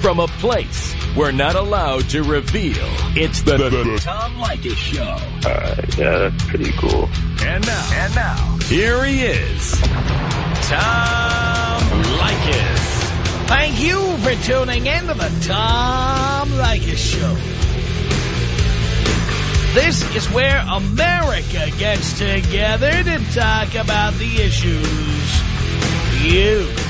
from a place we're not allowed to reveal. It's the, the, the Tom Leykis Show. Uh, yeah, that's pretty cool. And now, and now, here he is, Tom Leykis. Thank you for tuning in to the Tom Leykis Show. This is where America gets together to talk about the issues you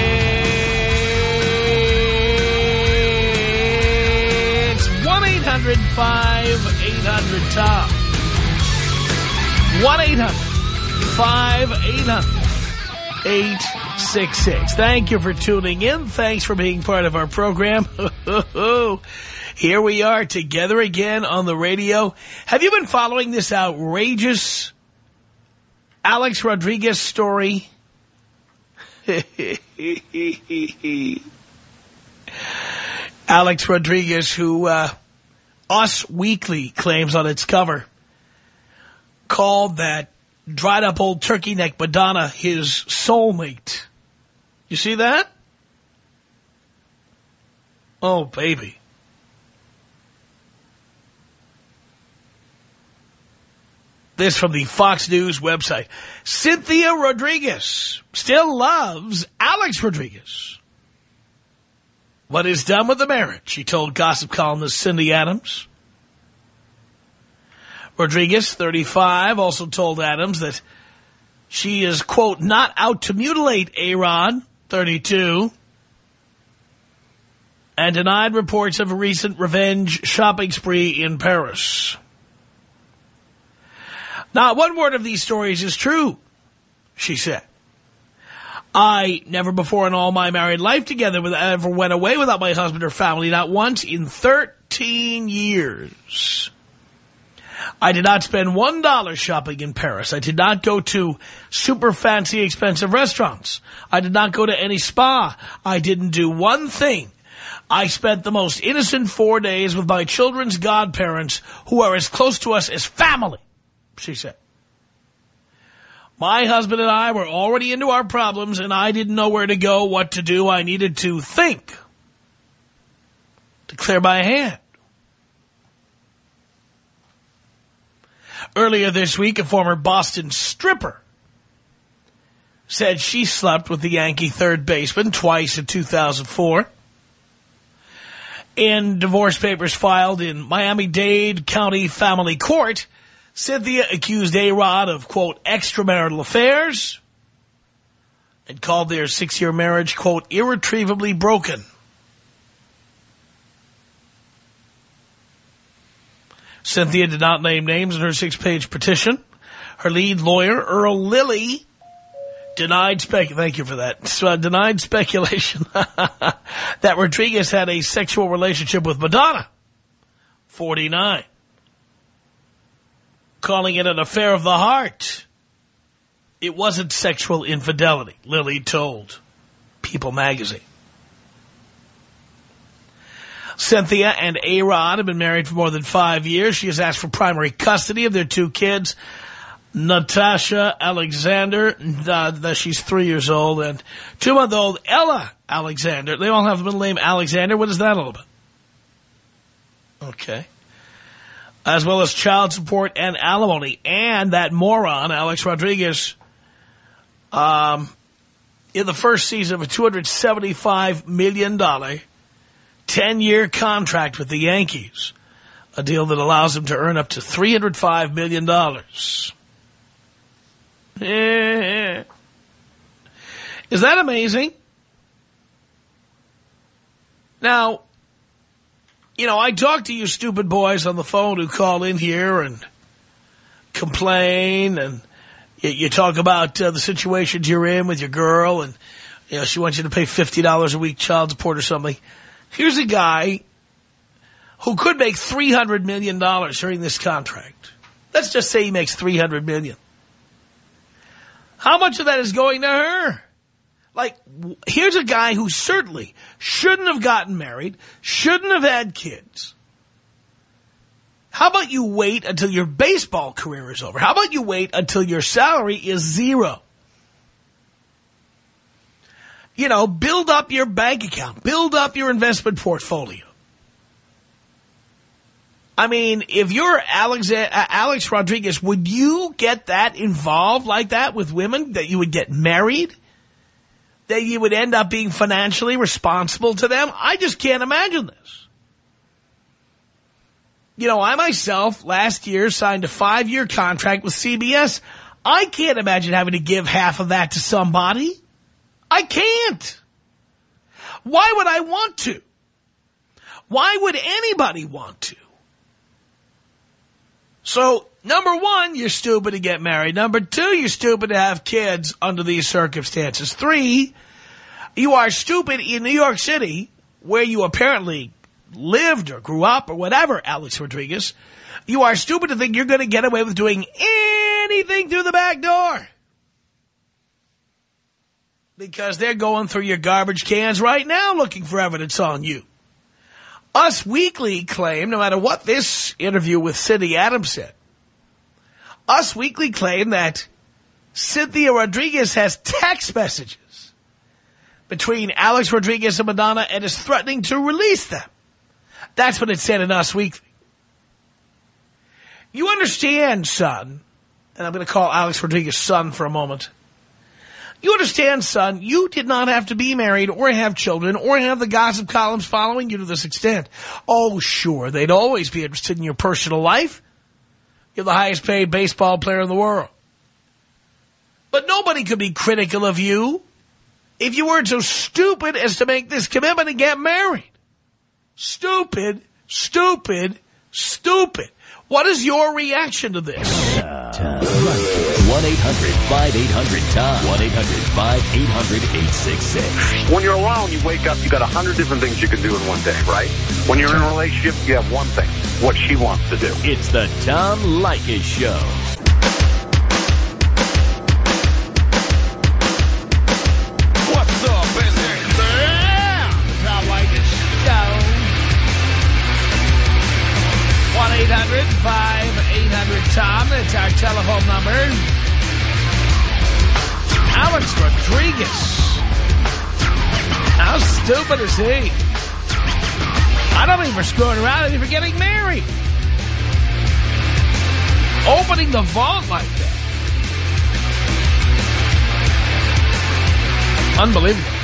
1-800-5800-TOM. 1-800-5800-866. Thank you for tuning in. Thanks for being part of our program. Here we are together again on the radio. Have you been following this outrageous Alex Rodriguez story? Alex Rodriguez, who uh, Us Weekly claims on its cover, called that dried up old turkey neck Madonna his soulmate. You see that? Oh, baby. This from the Fox News website. Cynthia Rodriguez still loves Alex Rodriguez. What is done with the marriage, she told gossip columnist Cindy Adams. Rodriguez, 35, also told Adams that she is, quote, not out to mutilate Aaron, 32, and denied reports of a recent revenge shopping spree in Paris. Not one word of these stories is true, she said. I never before in all my married life together ever went away without my husband or family, not once in 13 years. I did not spend one dollar shopping in Paris. I did not go to super fancy expensive restaurants. I did not go to any spa. I didn't do one thing. I spent the most innocent four days with my children's godparents who are as close to us as family she said. My husband and I were already into our problems, and I didn't know where to go, what to do. I needed to think to clear my hand. Earlier this week, a former Boston stripper said she slept with the Yankee third baseman twice in 2004. In divorce papers filed in Miami-Dade County Family Court, Cynthia accused A-Rod of, quote, extramarital affairs and called their six-year marriage, quote, irretrievably broken. Cynthia did not name names in her six-page petition. Her lead lawyer, Earl Lilly, denied spec thank you for that uh, denied speculation that Rodriguez had a sexual relationship with Madonna 49 calling it an affair of the heart it wasn't sexual infidelity Lilly told People magazine Cynthia and A-Rod have been married for more than five years she has asked for primary custody of their two kids Natasha Alexander, uh, she's three years old, and two-month-old Ella Alexander. They all have the middle name Alexander. What is that all about? Okay. As well as child support and alimony. And that moron, Alex Rodriguez, um, in the first season of a $275 million 10-year contract with the Yankees, a deal that allows him to earn up to $305 million. Is that amazing? Now, you know, I talk to you stupid boys on the phone who call in here and complain and you, you talk about uh, the situations you're in with your girl and You know, she wants you to pay $50 a week child support or something. Here's a guy who could make $300 million during this contract. Let's just say he makes 300 million. How much of that is going to her? Like, here's a guy who certainly shouldn't have gotten married, shouldn't have had kids. How about you wait until your baseball career is over? How about you wait until your salary is zero? You know, build up your bank account. Build up your investment portfolio. I mean, if you're Alex, uh, Alex Rodriguez, would you get that involved like that with women? That you would get married? That you would end up being financially responsible to them? I just can't imagine this. You know, I myself last year signed a five-year contract with CBS. I can't imagine having to give half of that to somebody. I can't. Why would I want to? Why would anybody want to? So, number one, you're stupid to get married. Number two, you're stupid to have kids under these circumstances. Three, you are stupid in New York City, where you apparently lived or grew up or whatever, Alex Rodriguez. You are stupid to think you're going to get away with doing anything through the back door. Because they're going through your garbage cans right now looking for evidence on you. Us Weekly claim, no matter what this interview with Cindy Adams said, Us Weekly claim that Cynthia Rodriguez has text messages between Alex Rodriguez and Madonna and is threatening to release them. That's what it said in Us Weekly. You understand, son, and I'm going to call Alex Rodriguez son for a moment, you understand, son, you did not have to be married or have children or have the gossip columns following you to this extent. Oh, sure, they'd always be interested in your personal life. You're the highest paid baseball player in the world. But nobody could be critical of you if you weren't so stupid as to make this commitment and get married. Stupid, stupid, stupid. What is your reaction to this? 1-800-5800-TOM. 1-800-5800-866. When you're alone, you wake up, you got a hundred different things you can do in one day, right? When you're in a relationship, you have one thing, what she wants to do. It's the Tom Leykis Show. What's up, busy? Yeah, Tom Leykis Show. 1-800-5800-TOM. That's our telephone number. Alex Rodriguez. How stupid is he? I don't think for screwing around. I think for getting married. Opening the vault like that. Unbelievable.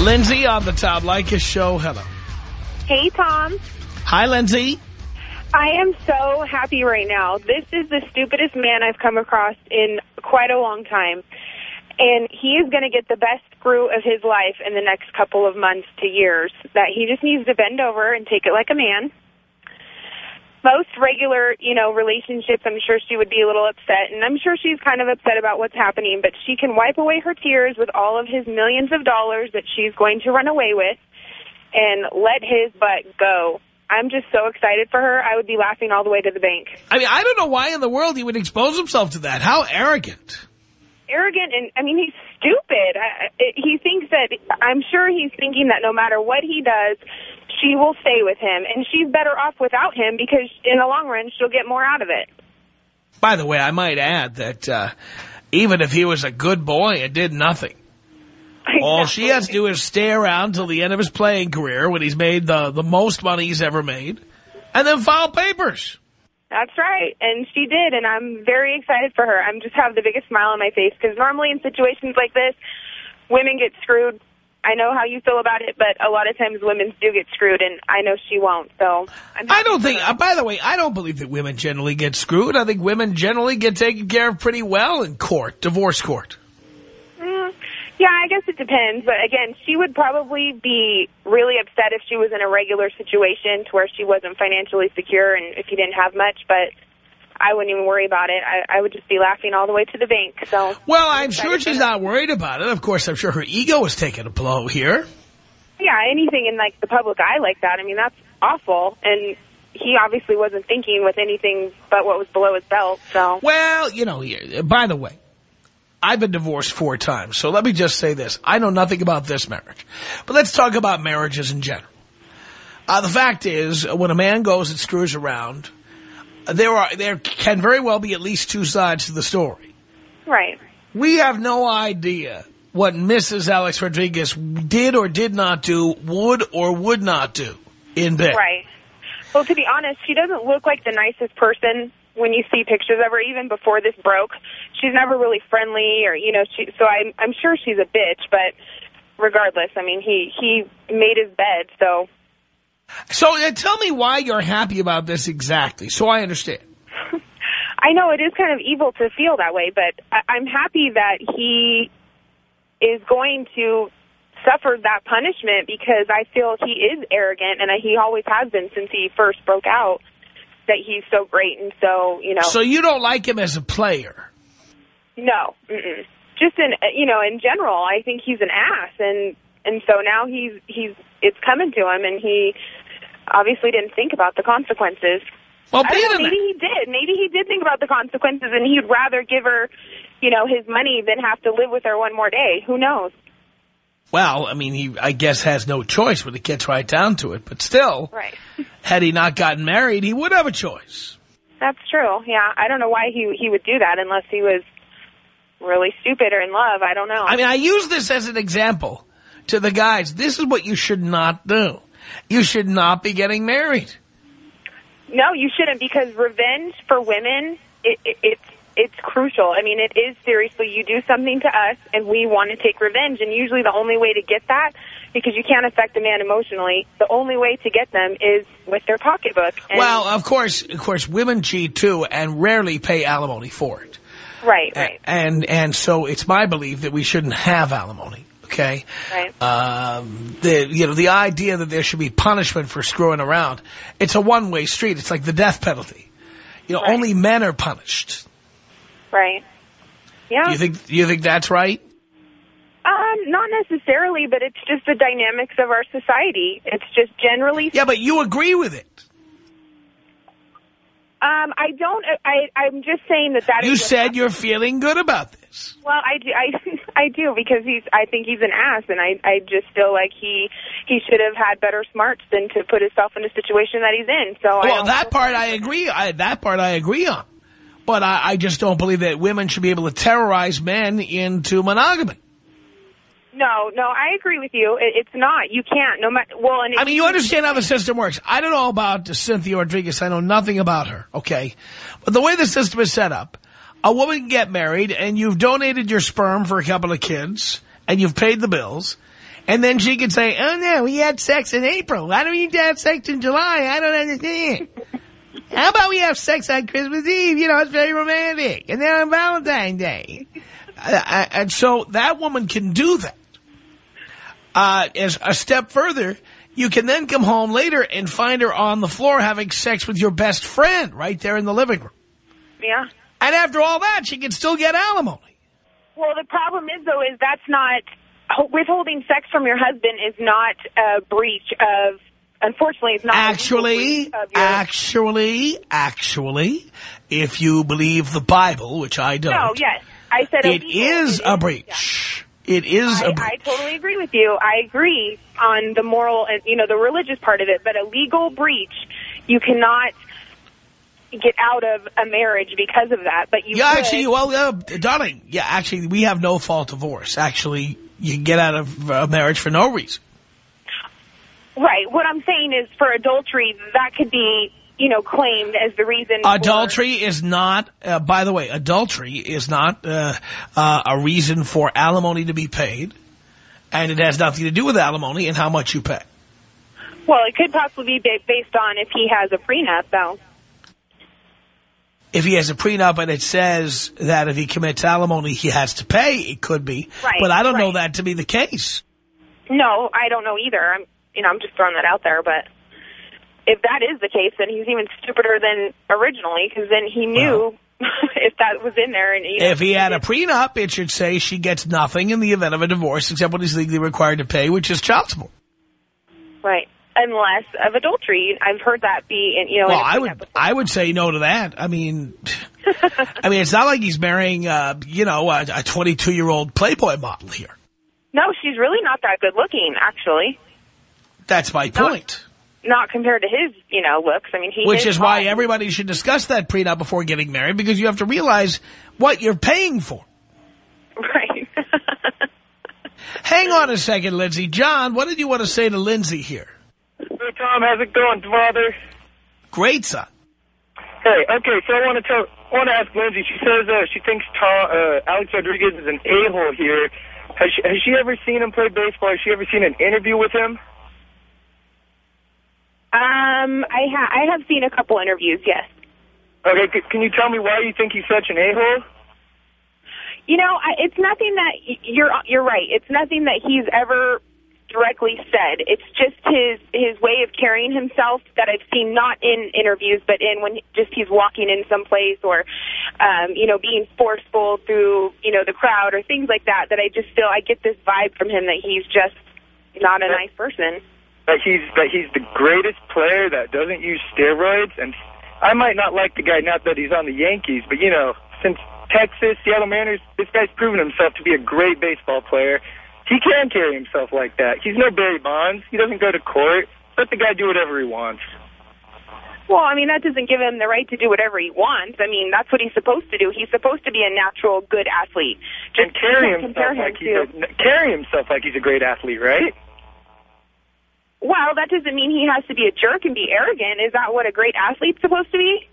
Lindsay on the Tom Leykis show. Hello. Hey, Tom. Hi, Lindsay. I am so happy right now. This is the stupidest man I've come across in quite a long time. And he is going to get the best screw of his life in the next couple of months to years. That he just needs to bend over and take it like a man. Most regular, you know, relationships, I'm sure she would be a little upset. And I'm sure she's kind of upset about what's happening. But she can wipe away her tears with all of his millions of dollars that she's going to run away with and let his butt go. I'm just so excited for her. I would be laughing all the way to the bank. I mean, I don't know why in the world he would expose himself to that. How arrogant. Arrogant and I mean he's stupid. I, he thinks that I'm sure he's thinking that no matter what he does, she will stay with him and she's better off without him because in the long run she'll get more out of it. By the way, I might add that uh, even if he was a good boy, it did nothing. All she has to do is stay around till the end of his playing career when he's made the, the most money he's ever made and then file papers. That's right, and she did, and I'm very excited for her. I'm just have the biggest smile on my face because normally in situations like this, women get screwed. I know how you feel about it, but a lot of times women do get screwed, and I know she won't. So I'm I don't think, uh, by the way, I don't believe that women generally get screwed. I think women generally get taken care of pretty well in court, divorce court. Yeah, I guess it depends. But again, she would probably be really upset if she was in a regular situation to where she wasn't financially secure and if he didn't have much. But I wouldn't even worry about it. I, I would just be laughing all the way to the bank. So Well, I'm sure she's not worried about it. Of course, I'm sure her ego is taking a blow here. Yeah, anything in like the public eye like that. I mean, that's awful. And he obviously wasn't thinking with anything but what was below his belt. So Well, you know, by the way, I've been divorced four times. So let me just say this. I know nothing about this marriage. But let's talk about marriages in general. Uh, the fact is, when a man goes and screws around, there are there can very well be at least two sides to the story. right. We have no idea what Mrs. Alex Rodriguez did or did not do, would or would not do in bed. Right. Well, to be honest, she doesn't look like the nicest person when you see pictures of her, even before this broke. She's never really friendly or, you know, she, so I'm, I'm sure she's a bitch, but regardless, I mean, he, he made his bed, so. So uh, tell me why you're happy about this exactly, so I understand. I know it is kind of evil to feel that way, but I, I'm happy that he is going to suffer that punishment because I feel he is arrogant and he always has been since he first broke out that he's so great and so, you know. So you don't like him as a player? No. Mm-mm. Just in, you know, in general, I think he's an ass and and so now he's he's it's coming to him and he obviously didn't think about the consequences. Well, know, maybe he did. Maybe he did think about the consequences and he'd rather give her, you know, his money than have to live with her one more day. Who knows? Well, I mean, he, I guess, has no choice when it gets right down to it. But still, Right. had he not gotten married, he would have a choice. That's true. Yeah, I don't know why he he would do that unless he was really stupid or in love. I don't know. I mean, I use this as an example to the guys. This is what you should not do. You should not be getting married. no, you shouldn't because revenge for women it, it, it's it's crucial. I mean, it is seriously. You do something to us, and we want to take revenge. And usually, the only way to get that, because you can't affect a man emotionally, the only way to get them is with their pocketbook. And, well, of course, of course, women cheat too and rarely pay alimony for it. right, right, And and so it's my belief that we shouldn't have alimony. Okay. right. Um, the you know the idea that there should be punishment for screwing around. It's a one way street. It's like the death penalty. You know, Right. only men are punished. Right. Yeah. Do you think do you think that's right? Um, not necessarily, but it's just the dynamics of our society. It's just generally. Yeah, but you agree with it. Um, I don't. I I'm just saying that that You said you're feeling good about this. Well, I do. I I do because he's. I think he's an ass, and I I just feel like he he should have had better smarts than to put himself in a situation that he's in. So Well, that part I agree. I, that part I agree on. But I, I just don't believe that women should be able to terrorize men into monogamy. No, no, I agree with you. It, it's not. You can't. No matter. Well, and I mean, you understand how the system works. I don't know about Cynthia Rodriguez. I know nothing about her, okay? But the way the system is set up, a woman can get married and you've donated your sperm for a couple of kids and you've paid the bills. And then she can say, oh no, we had sex in April. Why don't we have sex in July? I don't understand. How about we have sex on Christmas Eve? You know, it's very romantic. And then on Valentine's Day. Uh, and so that woman can do that. Uh, as a step further, you can then come home later and find her on the floor having sex with your best friend right there in the living room. yeah. And after all that, she can still get alimony. Well, the problem is though is that's not withholding sex from your husband is not a breach of. Unfortunately, it's not. Actually, actually, actually, if you believe the Bible, which I don't, No, yes, I said it illegal. a breach. It is I, a breach. I totally agree with you. I agree on the moral and you know the religious part of it, but a legal breach, you cannot get out of a marriage because of that. But you Yeah, could, actually, well, uh, darling, yeah, actually, we have no fault divorce. Actually, you can get out of a marriage for no reason. Right. What I'm saying is for adultery, that could be you know claimed as the reason. Adultery is not, uh, by the way, adultery is not uh, uh, a reason for alimony to be paid, and it has nothing to do with alimony and how much you pay. Well, it could possibly be based on if he has a prenup, though. If he has a prenup and it says that if he commits alimony, he has to pay, it could be. Right, but I don't know that to be the case. No, I don't know either. I'm you know I'm just throwing that out there, but if that is the case, then he's even stupider than originally because then he knew if that was in there. And you know, If he had a prenup, it should say she gets nothing in the event of a divorce except what he's legally required to pay, which is child support. right, unless of adultery. I've heard that be, in, you know. Well, I would before. I would say no to that. I mean, I mean, it's not like he's marrying, uh, you know, a 22-year-old Playboy model here. No, she's really not that good looking, actually. That's my point. Not compared to his, you know, looks. I mean, he Which is why everybody should discuss that prenup before getting married, because you have to realize what you're paying for. Right. Hang on a second, Lindsay. John, what did you want to say to Lindsay here? Hey, Tom, how's it going, father? Great, son. Hey, okay, so I want to tell, I want to ask Lindsay. She says uh, she thinks Tom, uh, Alex Rodriguez is an a-hole here. Has she, has she ever seen him play baseball? Has she ever seen an interview with him? Um, I ha I have seen a couple interviews. Yes. Okay, c- can you tell me why you think he's such an a-hole? You know, I, it's nothing that y- you're you're right. It's nothing that he's ever directly said. It's just his his way of carrying himself that I've seen not in interviews, but in when just he's walking in some place or, um, you know, being forceful through you know the crowd or things like that. That I just feel I get this vibe from him that he's just not a nice person. That he's that he's the greatest player that doesn't use steroids, and I might not like the guy, not that he's on the Yankees, but you know, since Texas, Seattle Mariners, this guy's proven himself to be a great baseball player. He can carry himself like that. He's no Barry Bonds. He doesn't go to court. Let the guy do whatever he wants. Well, I mean, that doesn't give him the right to do whatever he wants. I mean, that's what he's supposed to do. He's supposed to be a natural, good athlete. And Just carry himself him like he's to. a, carry himself like he's a great athlete, right? Well, that doesn't mean he has to be a jerk and be arrogant. Is that what a great athlete's supposed to be?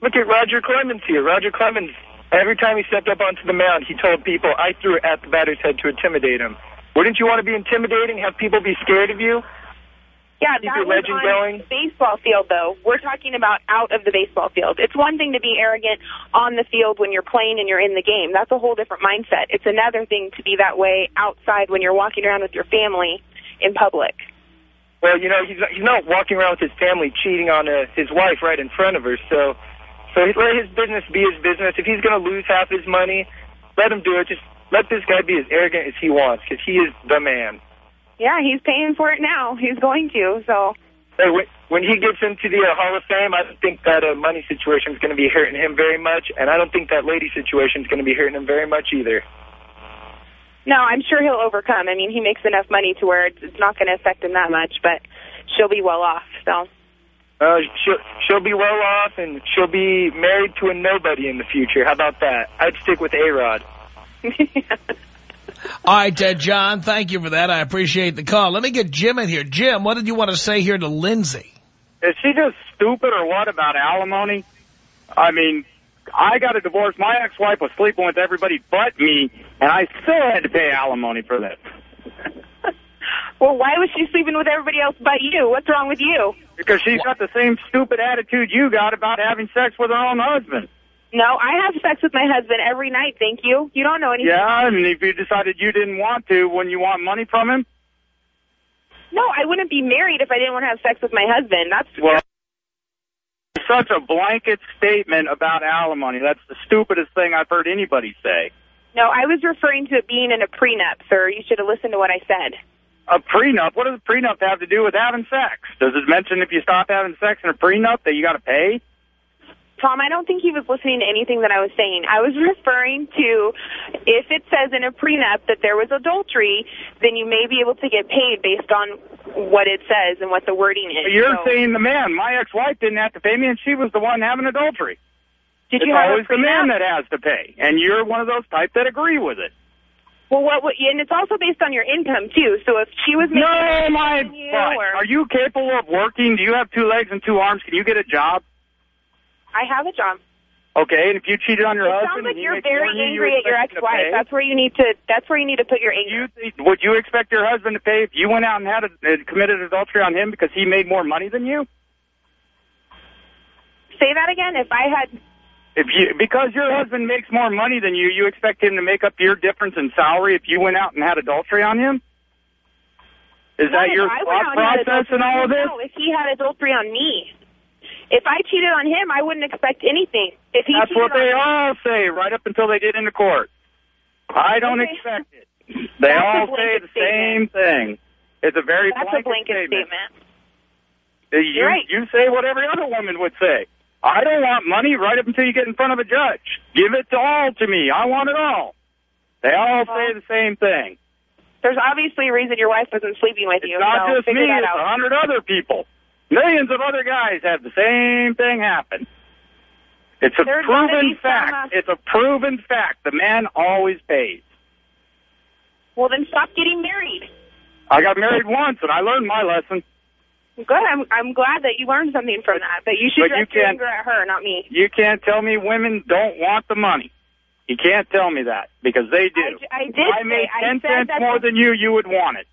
Look at Roger Clemens here. Roger Clemens, every time he stepped up onto the mound, he told people, I threw it at the batter's head to intimidate him. Wouldn't you want to be intimidating, have people be scared of you? Yeah, Keep that your was legend on going. the baseball field, though. We're talking about out of the baseball field. It's one thing to be arrogant on the field when you're playing and you're in the game. That's a whole different mindset. It's another thing to be that way outside when you're walking around with your family in public. Well, you know, he's he's not walking around with his family cheating on uh, his wife right in front of her. So, so let his business be his business. If he's going to lose half his money, let him do it. Just let this guy be as arrogant as he wants, because he is the man. Yeah, he's paying for it now. He's going to, so... Hey, when, when he gets into the uh, Hall of Fame, I don't think that uh, money situation is going to be hurting him very much, and I don't think that lady situation is going to be hurting him very much either. No, I'm sure he'll overcome. I mean, he makes enough money to where it's, it's not going to affect him that much, but she'll be well off, so... Uh, she'll, she'll be well off, and she'll be married to a nobody in the future. How about that? I'd stick with A-Rod. All right, uh, John, thank you for that. I appreciate the call. Let me get Jim in here. Jim, what did you want to say here to Lindsay? Is she just stupid or what about alimony? I mean, I got a divorce. My ex-wife was sleeping with everybody but me, and I still had to pay alimony for this. Well, why was she sleeping with everybody else but you? What's wrong with you? Because she's got the same stupid attitude you got about having sex with her own husband. No, I have sex with my husband every night, thank you. You don't know anything. Yeah, and if you decided you didn't want to when you want money from him, No, I wouldn't be married if I didn't want to have sex with my husband. That's well, such a blanket statement about alimony. That's the stupidest thing I've heard anybody say. No, I was referring to it being in a prenup, sir. You should have listened to what I said. A prenup? What does a prenup have to do with having sex? Does it mention if you stop having sex in a prenup that you got to pay? Tom, I don't think he was listening to anything that I was saying. I was referring to if it says in a prenup that there was adultery, then you may be able to get paid based on what it says and what the wording is. You're So, saying the man. My ex-wife didn't have to pay me, and she was the one having adultery. did It's you have always the man that has to pay, and you're one of those type that agree with it. Well, what, what? And it's also based on your income too. So if she was making No, my you, or Are you capable of working? Do you have two legs and two arms? Can you get a job? I have a job. Okay, and if you cheated on your It husband, sounds like and you're very angry you at your expect him to ex-wife. That's where you need to. That's where you need to put your anger. you would you expect your husband to pay if you went out and had a, uh, committed adultery on him because he made more money than you? Say that again. If I had, If you because your husband makes more money than you, you expect him to make up your difference in salary if you went out and had adultery on him? Is that your thought and process in all of this? No, if he had adultery on me. If I cheated on him, I wouldn't expect anything. If he That's what they all say right up until they get into court. I don't Okay. expect it. They That's all say blanket the same thing. It's a very that's a blanket statement. Uh, You, Right. you say what every other woman would say. I don't want money right up until you get in front of a judge. Give it to all to me. I want it all. They all say the same thing. There's obviously a reason your wife wasn't sleeping with It's you. not so just me. It's a hundred other people. Millions of other guys have the same thing happen. It's a There's proven fact. uh, It's a proven fact. The man always pays. Well, then stop getting married. I got married once, and I learned my lesson. Good. I'm I'm glad that you learned something from that. But you should But you your can't- anger at her, not me. You can't tell me women don't want the money. You can't tell me that because they do. I, I did I made I ten said cents more than you. You would want it.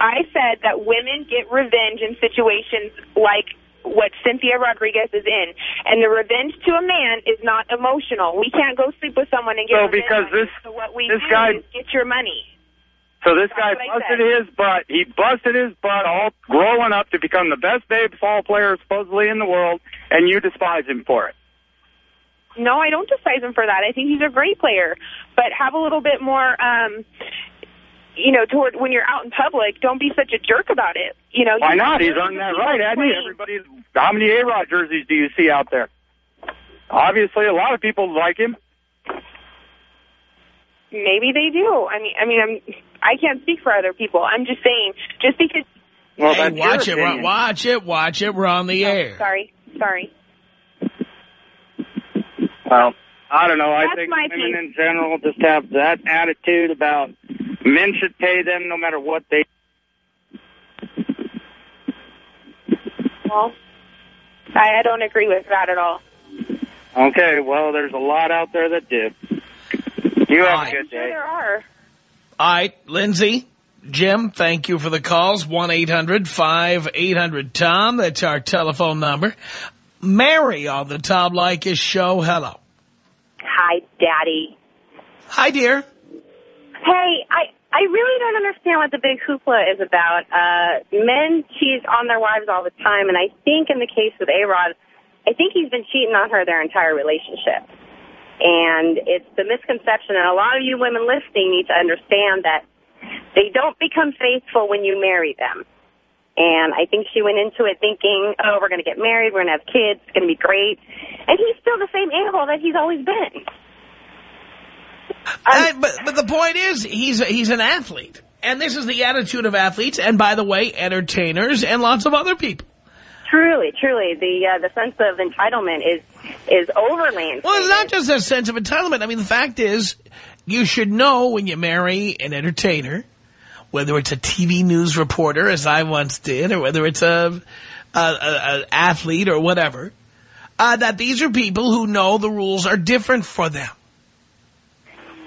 I said that women get revenge in situations like what Cynthia Rodriguez is in, and the revenge to a man is not emotional. We can't go sleep with someone and get So revenge because this- so what we this do guy- is get your money. So this guy That's I busted his butt. He busted his butt all growing up to become the best baseball player supposedly in the world, and you despise him for it. No, I don't despise him for that. I think he's a great player, but have a little bit more. um you know, toward when you're out in public, don't be such a jerk about it. You know, Why you- not? He's millions earned of that right, hasn't he? Everybody, how many A-Rod jerseys do you see out there? Obviously, a lot of people like him. Maybe they do. I mean, I mean, I'm. I can't speak for other people. I'm just saying, just because. Well, hey, that's watch it, opinion. watch it, watch it. We're on the air. Sorry, sorry. Well, I don't know. I think women piece. in general just have that attitude about men should pay them no matter what they. Well, I, I don't agree with that at all. Okay, well, there's a lot out there that do. You have Right. a good Sure, day. there are. All right, Lindsay, Jim, thank you for the calls. 1-800-5800-TOM. That's our telephone number. Mary on the Tom Leykis show. Hello. Hi, Daddy. Hi, dear. Hey, I I really don't understand what the big hoopla is about. Uh, men cheat on their wives all the time, and I think in the case with A-Rod, I think he's been cheating on her their entire relationship. And it's the misconception, and a lot of you women listening need to understand that they don't become faithful when you marry them. And I think she went into it thinking, oh, we're going to get married, we're going to have kids, it's going to be great. And he's still the same a-hole that he's always been. Uh, but, but the point is, he's, he's an athlete. And this is the attitude of athletes, and by the way, entertainers and lots of other people. Truly, truly, the uh, the sense of entitlement is is overland. Well, it's not just a sense of entitlement. I mean, the fact is, you should know when you marry an entertainer, whether it's a TV news reporter, as I once did, or whether it's a, a, a, a athlete or whatever, uh, that these are people who know the rules are different for them.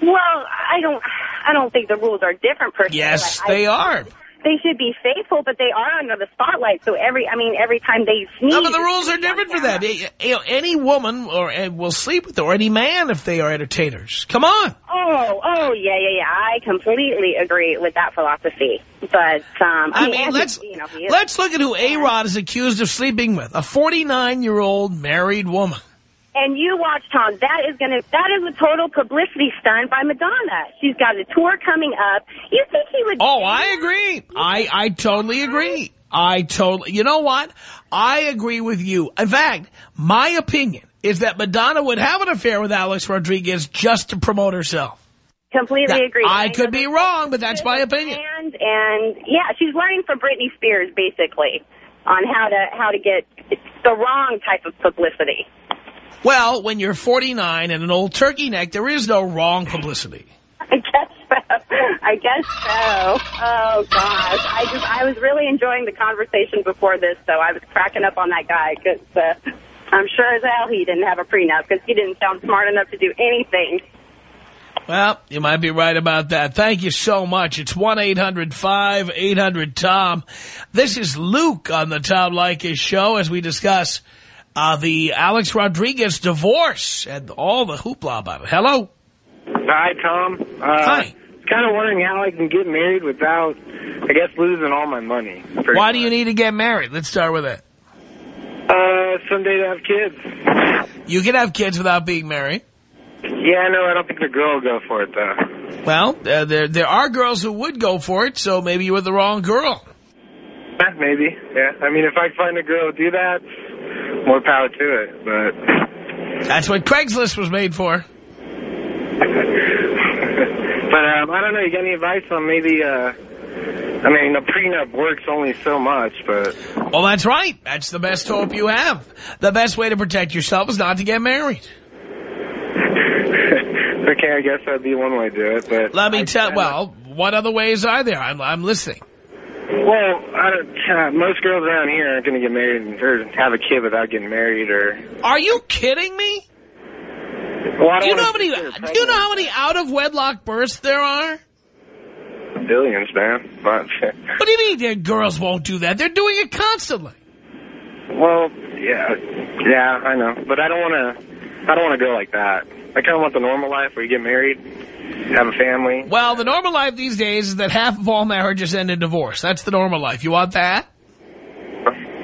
Well, I don't. I don't think the rules are different per se. Yes, Like, I- they are. They should be faithful, but they are under the spotlight. So every, I mean, every time they sneeze, No, but the rules are different for that. Eh, any woman or uh, will sleep with, or any man if they are entertainers. Come on. Oh, oh, yeah, yeah, yeah. I completely agree with that philosophy. But um, I he- mean, and let's you know, let's look at who A-Rod is accused of sleeping with. A 49-year-old married woman. And you watch, Tom. That is gonna. That is a total publicity stunt by Madonna. She's got a tour coming up. You think he would? Oh, I agree. I, I totally agree. I totally, you know what? I agree with you. In fact, my opinion is that Madonna would have an affair with Alex Rodriguez just to promote herself. Completely Now, agree. I know could be wrong, but that's my opinion. And and yeah, she's learning from Britney Spears basically on how to how to get the wrong type of publicity. Well, when you're 49 and an old turkey neck, there is no wrong publicity. I guess so. I guess so. Oh gosh, I just I was really enjoying the conversation before this, so I was cracking up on that guy because uh, I'm sure as hell he didn't have a prenup because he didn't sound smart enough to do anything. Well, you might be right about that. Thank you so much. It's 1-800-5800-TOM. This is Luke on the Tom Leykis show as we discuss uh, the Alex Rodriguez divorce and all the hoopla about it. Hello. Hi, Tom. Uh, Hi. kind of wondering how I can get married without, I guess, losing all my money. Why do you need to get married? Let's start with that. Uh, someday to have kids. You can have kids without being married. Yeah, no, I don't think the girl will go for it, though. Well, uh, there there are girls who would go for it, so maybe you were the wrong girl. Maybe, yeah. I mean, if I find a girl who do that, more power to it, but... That's what Craigslist was made for. But, um, I don't know, you got any advice on maybe, uh... I mean, a prenup works only so much, but... Well, that's right. That's the best hope you have. The best way to protect yourself is not to get married. okay, I guess that'd be one way to do it, but... Let me I- tell. I- Well, what other ways are there? I'm I'm listening. Well, I don't, uh, most girls around here aren't going to get married or have a kid without getting married, or... Are you kidding me? Well, Do you know how many? Do you know how many out of wedlock births there are? Billions, man. But, What do you mean? that Girls won't do that. They're doing it constantly. well, yeah, yeah, I know, but I don't want to. I don't want to go like that. I kind of want the normal life where you get married, have a family. Well, the normal life these days is that half of all marriages end in divorce. That's the normal life. You want that?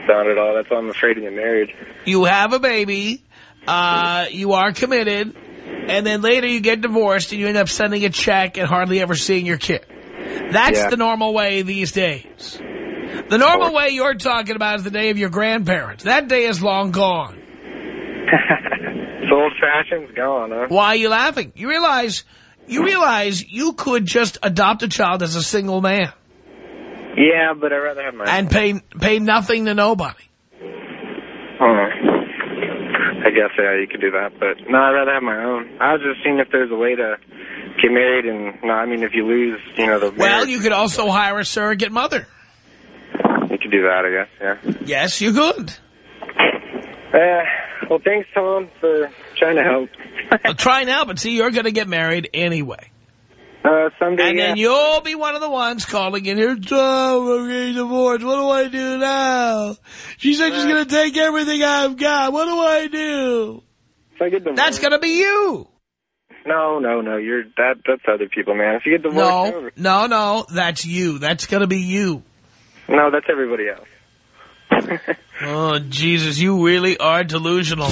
Not at all. That's why I'm afraid to get married. You have a baby, uh, you are committed, and then later you get divorced and you end up sending a check and hardly ever seeing your kid. That's Yeah. the normal way these days. The normal way you're talking about is the day of your grandparents. That day is long gone. It's old fashioned's gone, huh? Why are you laughing? You realize, you realize you could just adopt a child as a single man Yeah, but I'd rather have my. Own And pay pay nothing to nobody. Oh. I guess yeah, you could do that, but no, I'd rather have my own. I was just seeing if there's a way to get married, and no, I mean if you lose, you know the. Well, you could also hire a surrogate mother. you could do that, I guess. Yeah. Yes, you could. Uh, well, thanks, Tom, for trying to help. Well, try now, but see, you're going to get married anyway. Uh, someday, And yeah. then you'll be one of the ones calling in here, Tom, I'm getting divorced. What do I do now? She said she's going to take everything I've got. What do I do? If I get divorced, That's going to be you. No, no, no. You're that. That's other people, man. If you get divorced, No, no, no. That's you. That's going to be you. no, that's everybody else. Oh, Jesus, you really are delusional.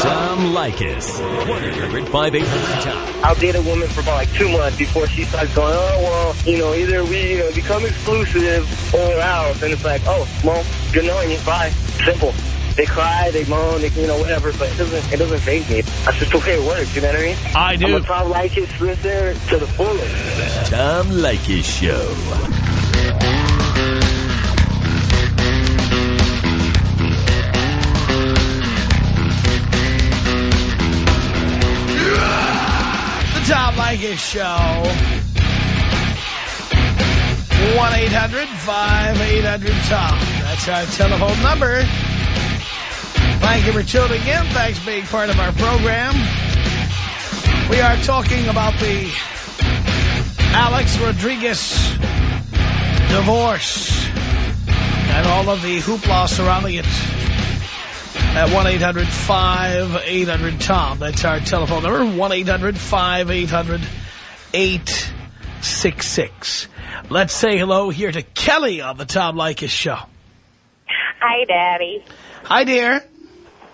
Tom Leykis. 1-800-5800-TOM. I'll date a woman for about like two months before she starts going, oh, well, you know, either we, you know, become exclusive or we're out. And it's like, oh, well, good knowing you. Bye. Simple. They cry, they moan, they, you know, whatever, but it doesn't, it doesn't phase me. That's just the way it works, you know what I mean? I I'm do. a Tom Leykis listener to the fullest. Tom Leykis Show. Leykis Show. 1-800-5800-TOM. That's our telephone number. Thank you for tuning in. Thanks for being part of our program. We are talking about the Alex Rodriguez divorce and all of the hoopla surrounding it at 1-800-5800-TOM. That's our telephone number, 1-800-5800-866. Let's say hello here to Kelly on the Tom Leykis Show. Hi, Daddy. Hi, dear.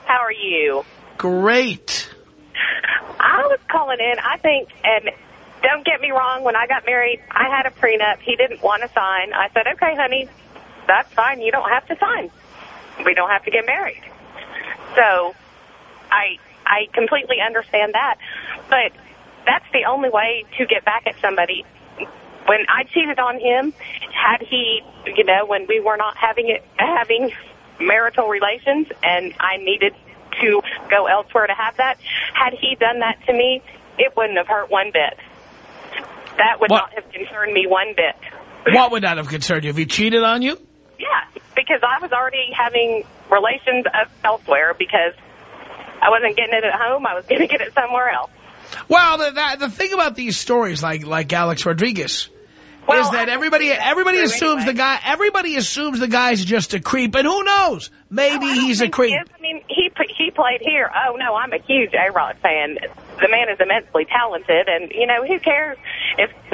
How are you? Great. I was calling in. I think, and don't get me wrong, when I got married, I had a prenup. He didn't want to sign. I said, okay, honey, that's fine. You don't have to sign. We don't have to get married. So I I completely understand that. But that's the only way to get back at somebody. When I cheated on him, had he, you know, when we were not having it, having marital relations and I needed to go elsewhere to have that, had he done that to me, it wouldn't have hurt one bit. That would What? not have concerned me one bit. What would not have concerned you if he cheated on you? Yeah, because I was already having relations elsewhere because I wasn't getting it at home. I was going to get it somewhere else. Well, the, that, the thing about these stories, like like Alex Rodriguez, Well, is that everybody that's everybody assumes anyway. the guy everybody assumes the guy's just a creep, and who knows? Maybe oh, No, he's a creep. He. I mean, he he played here. Oh no, I'm a huge A Rod fan. the man is immensely talented, and you know who cares if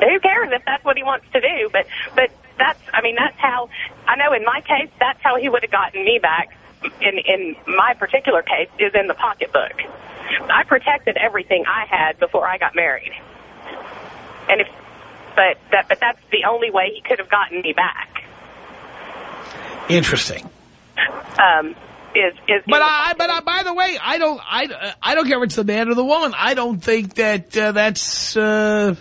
who cares if that's what he wants to do? But but that's I mean that's how I know in my case that's how he would have gotten me back. In in my particular case, is in the pocketbook. I protected everything I had before I got married, and if but that but that's the only way he could have gotten me back. Interesting. Um, is is But I, but I, by the way, I don't, I, I don't care if it's the man or the woman. I don't think that uh, that's uh,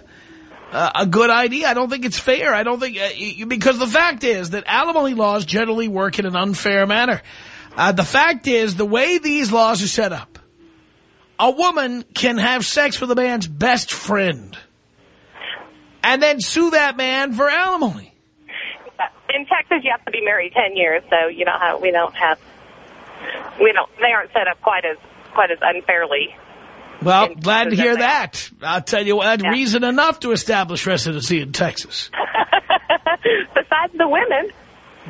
uh, a good idea. I don't think it's fair. I don't think uh, because the fact is that alimony laws generally work in an unfair manner. Uh, the fact is the way these laws are set up, a woman can have sex with a man's best friend and then sue that man for alimony. in Texas you have to be married ten years, so you know how we don't have we don't they aren't set up quite as quite as unfairly. Well, glad to hear that. I'll tell you what, Yeah. reason enough to establish residency in Texas. Besides the women,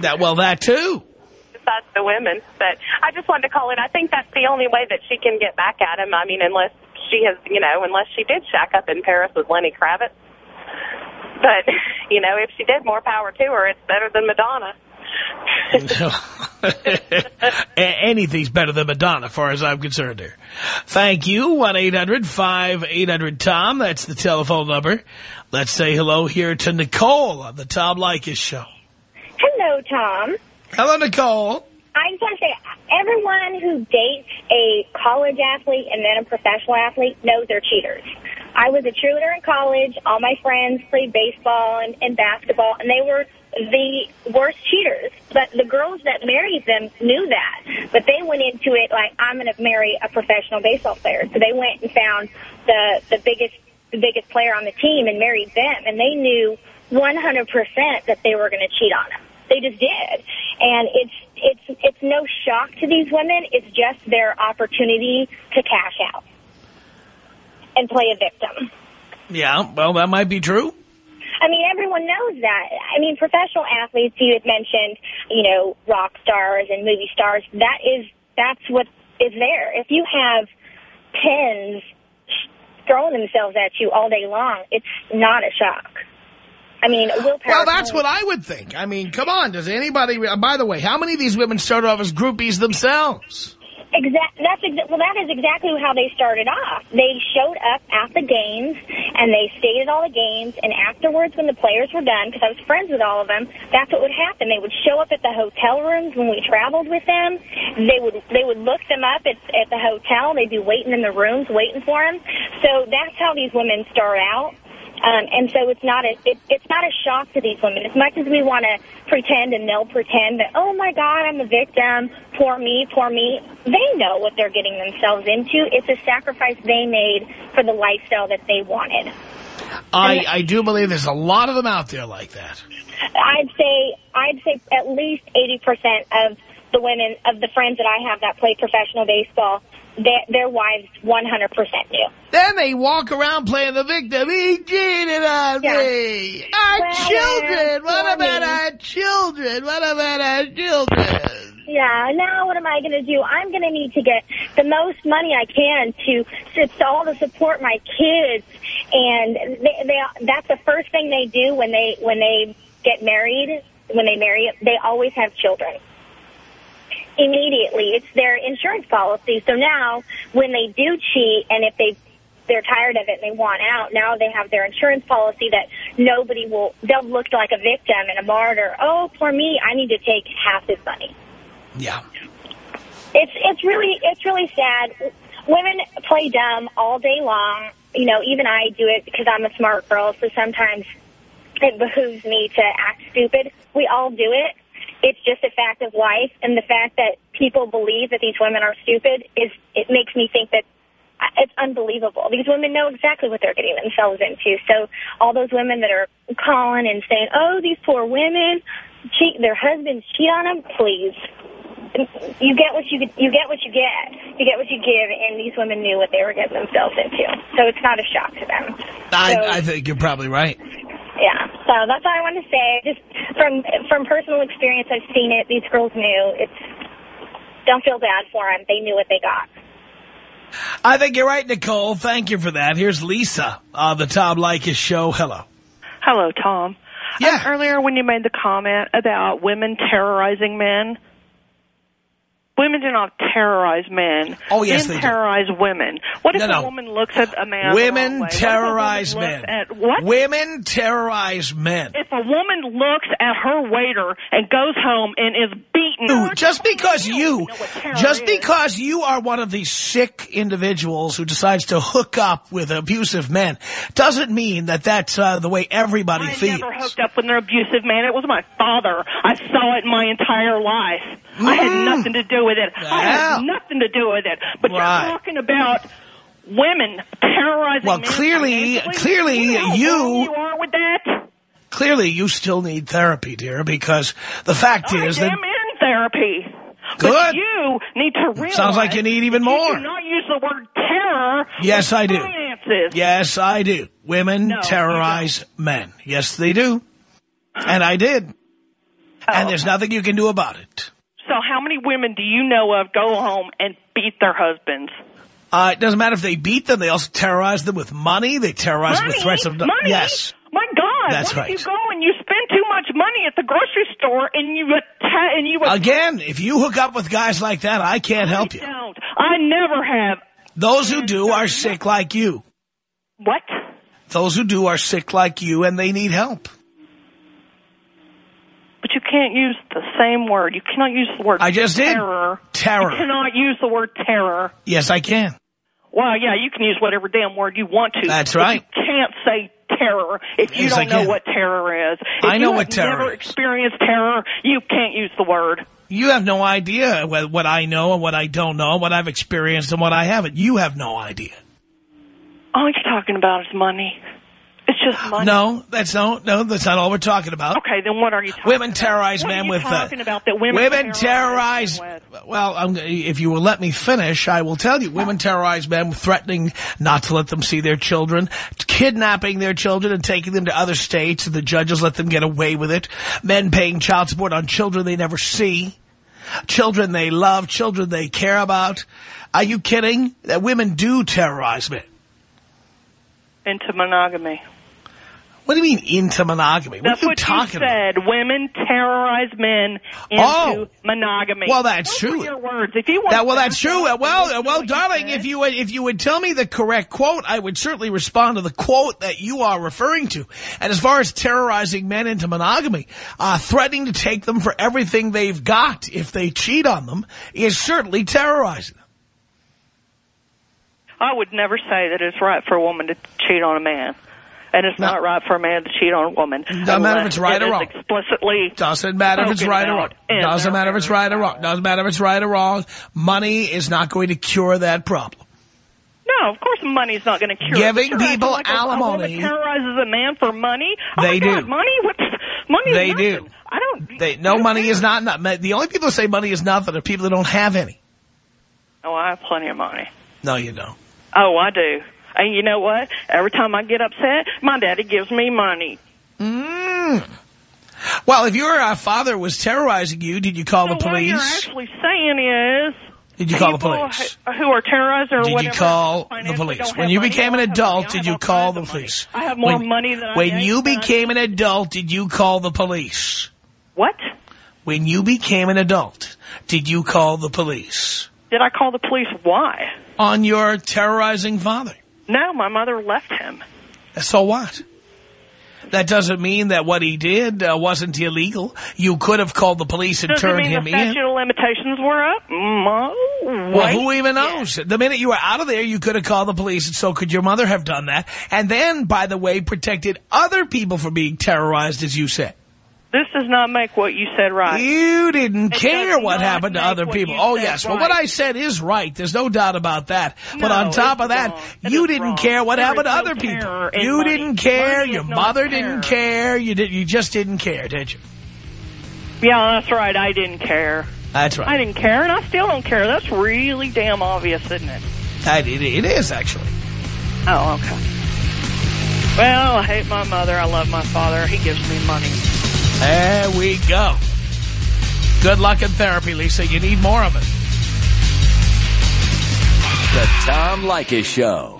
That Well, that too. besides the women, but I just wanted to call in. I think that's the only way that she can get back at him. I mean, unless she has, you know, unless she did shack up in Paris with Lenny Kravitz. But you know, if she did, more power to her. It's better than Madonna. Anything's better than Madonna, as far as I'm concerned here. Thank you. 1-800-5800-TOM. That's the telephone number. Let's say hello here to Nicole on the Tom Leykis Show. Hello, Tom. Hello, Nicole. I just want to say, everyone who dates a college athlete and then a professional athlete knows they're cheaters. I was a cheerleader in college. All my friends played baseball and, and basketball, and they were the worst cheaters. But the girls that married them knew that. But they went into it like, I'm going to marry a professional baseball player. So they went and found the, the biggest the biggest player on the team and married them. And they knew 100% that they were going to cheat on him. They just did. And it's it's it's no shock to these women. It's just their opportunity to cash out and play a victim. Yeah, well, that might be true. I mean, everyone knows that. I mean, professional athletes, you had mentioned, you know, rock stars and movie stars. That is, that's what is there. If you have pins throwing themselves at you all day long, it's not a shock. I mean, Will Well, that's what I would think. I mean, come on. Does anybody... By the way, how many of these women started off as groupies themselves? Exact. That's exa- well. That is exactly how they started off. They showed up at the games and they stayed at all the games. And afterwards, when the players were done, because I was friends with all of them, that's what would happen. They would show up at the hotel rooms when we traveled with them. They would they would look them up at at the hotel. They'd be waiting in the rooms, waiting for them. So that's how these women start out. Um, and so it's not a it, it's not a shock to these women. As much as we want to pretend and they'll pretend that oh my God I'm a victim, poor me, poor me. They know what they're getting themselves into. It's a sacrifice they made for the lifestyle that they wanted. I, I do believe there's a lot of them out there like that. I'd say I'd say at least eighty percent of the women of the friends that I have that play professional baseball, their, their wives one hundred percent knew. Then they walk around playing the victim. He cheated on me. Our Well, children. What about our children? What about our children? Yeah, now what am I going to do? I'm going to need to get the most money I can to, to, to all to support my kids, and they, they that's the first thing they do when they when they get married. When they marry, they always have children. Immediately, it's their insurance policy. So now, when they do cheat, and if they they're tired of it and they want out. Now they have their insurance policy that nobody will, they'll look like a victim and a martyr. Oh, for me, I need to take half his money. Yeah. It's it's really it's really sad. Women play dumb all day long. You know, even I do it because I'm a smart girl. So sometimes it behooves me to act stupid. We all do it. It's just a fact of life, and the fact that people believe that these women are stupid is it makes me think that uh, it's unbelievable. These women know exactly what they're getting themselves into. So all those women that are calling and saying, "Oh, these poor women cheat, their husbands cheat on them," please you get what you you get what you get. You get what you give, and these women knew what they were getting themselves into. So it's not a shock to them. I, So- I think you're probably right. Yeah. So that's all I wanted to say. Just from from personal experience, I've seen it. These girls knew. It's don't feel bad for them. They knew what they got. I think you're right, Nicole. Thank you for that. Here's Lisa on the Tom Leykis show. Hello. Hello, Tom. Yeah. Um, earlier when you made the comment about women terrorizing men, women do not terrorize men. Oh, yes, men they do. terrorize women. What if No, a woman looks at a man Women way? What if a terrorize woman men. At, what? Women terrorize men. If a woman looks at her waiter and goes home and is beaten, Dude, just because you, just is. because you are one of these sick individuals who decides to hook up with abusive men, doesn't mean that that's uh, the way everybody I feels. never hooked up with an abusive man. It was my father. I saw it my entire life. I had Mm. nothing to do with it. I had nothing to do with it. But Right. you're talking about women terrorizing Well, clearly- clearly you, know you- you are with that. Clearly, you still need therapy, dear, because the fact I is that I'm in therapy. Good. But you need to realize. Sounds like you need even more. You do not use the word terror. Yes, I do. Finances. yes, I do. Women No, terrorize men. Yes, they do, and I did. And Oh. there's nothing you can do about it. So how many women do you know of go home and beat their husbands? Uh, it doesn't matter if they beat them; they also terrorize them with money. They terrorize them with threats of money? yes. My God! That's right. you go and you spend too much money at the grocery store and you and you Again, if you hook up with guys like that, I can't help you. don't? I never have. Those who do are sick like you. What? Those who do are sick like you, and they need help. Can't use the same word. You cannot use the word I just did. terror. Terror. You cannot use the word terror. Yes, I can. Well, yeah, you can use whatever damn word you want to. That's right. You can't say terror if you Yes, don't know what terror is. If I know what terror never is. experienced terror, you can't use the word. You have no idea what, what I know and what I don't know, what I've experienced and what I haven't. You have no idea. All you're talking about is money. It's just money. No, that's no, no, that's not all we're talking about. Okay, then what are you talking Women terrorize What are men you with uh, talking about that women, women terrorize terrorize. Well, I'm, if you will let me finish, I will tell you. Women terrorize men with threatening not to let them see their children, kidnapping their children and taking them to other states, and the judges let them get away with it. Men paying child support on children they never see, children they love, children they care about. Are you kidding? That women do terrorize men. Into monogamy. What do you mean into monogamy? What That's are you what talking you about? said. Women terrorize men into Oh. monogamy. Well, that's Those true. your words. If you want That, well, that's true. Well, to well, darling, if you would, if you would tell me the correct quote, I would certainly respond to the quote that you are referring to. And as far as terrorizing men into monogamy, uh, threatening to take them for everything they've got if they cheat on them is certainly terrorizing them. I would never say that it's right for a woman to cheat on a man. And it's No. not right for a man to cheat on a woman. Doesn't matter if it's right unless or wrong. Explicitly. Doesn't matter if it's right or wrong. Doesn't matter if it's right or wrong. Doesn't matter if it's right or wrong. Money is not going to cure that problem. No, of course money's not going to cure Giving it. People like a- A, alimony- woman terrorizes a man for money? Oh They my God, do. money? What? Money They do. I don't... They, no money is not, not, the only people who say money is nothing are people that don't have any. Oh, I have plenty of money. No, you don't. Oh, I do. And you know what? Every time I get upset, my daddy gives me money. Mm. Well, if your uh, father was terrorizing you, did you call so the what you're actually saying is... Did you call the police? Who, are terrorized or Did you call the police? When you money, became an adult, did you call the police? I have more When- money than I When you became an adult, did you call the police? What? When you became an adult, did you call the police? Did I call the police? Why? On your terrorizing father. No, my mother left him. So what? That doesn't mean that what he did uh, wasn't illegal. You could have called the police and Does it turned mean him the in. statute of limitations were up? Oh, Well, who even knows? The minute you were out of there, you could have called the police, and so could your mother have done that. And then, by the way, protected other people from being terrorized, as you said. This does not make what you said right. You didn't It care what happened to other people. Oh, yes. Well, what I said is right. There's no doubt about that. but No, on top of that, you didn't wrong. care what There happened to no other people. You money. didn't care. Money Your mother terror. didn't care. You did. You just didn't care, did you? Yeah, that's right. I didn't care. That's right. I didn't care, and I still don't care. That's really damn obvious, isn't it? That- it- it is, actually. Oh, okay. Well, I hate my mother. I love my father. He gives me money. There we go. Good luck in therapy, Lisa. You need more of it. The Tom Leykis Show.